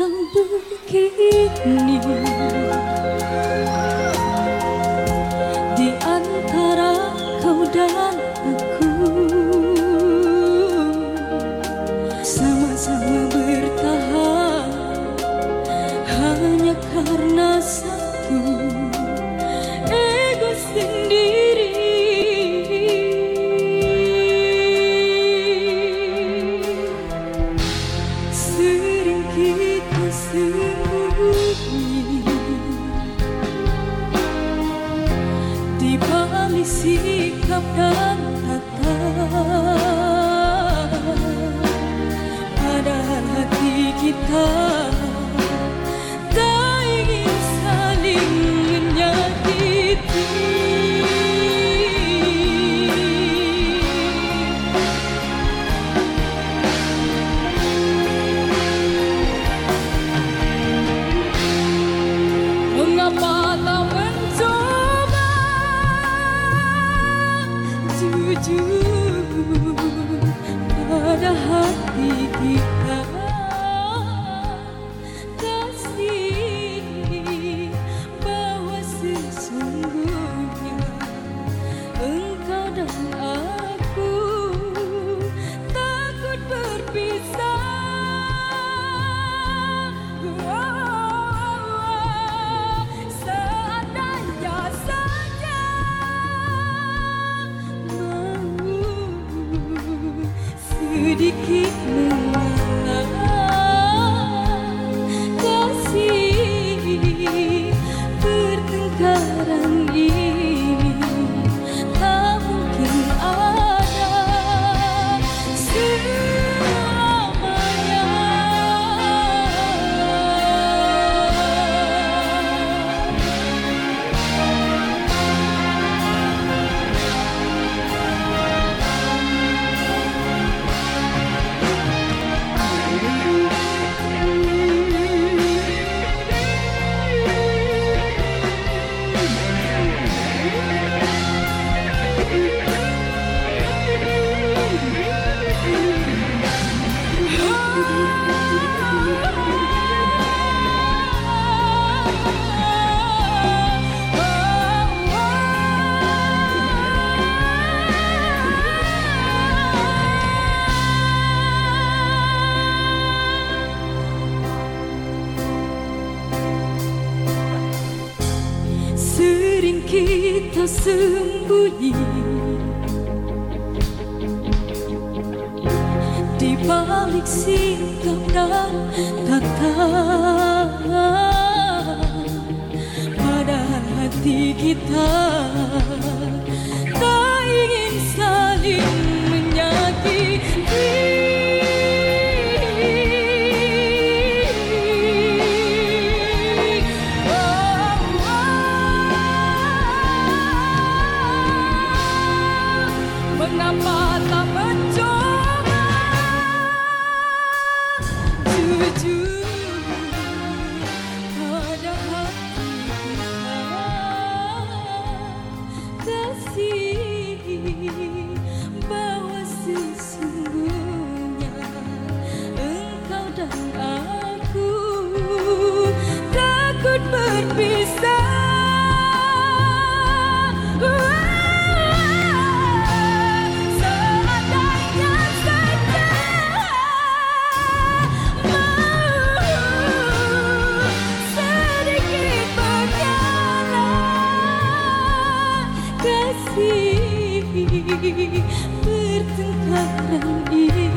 都不给你。Sikap dan tata. Padahal hati kita do keep me mengapa 기타 승부이 balik sikap dan kata Padahal hati kita. Tak ingin saling menyakiti. Mengapa tak mencoba hati bertengkar ini.